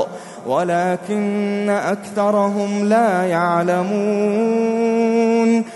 الحق ولكن أكثرهم لا يعلمون.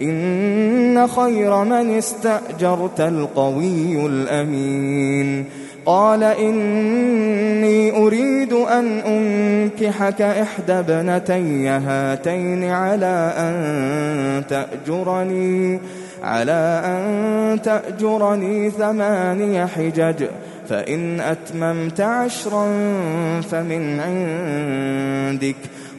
إن خير من استأجرت القوي الأمين. قال إني أريد أن أنكحك إحدى بنتي هاتين على أن تأجرني على أن تأجرني ثماني حجج فإن أتممت عشرا فمن عندك.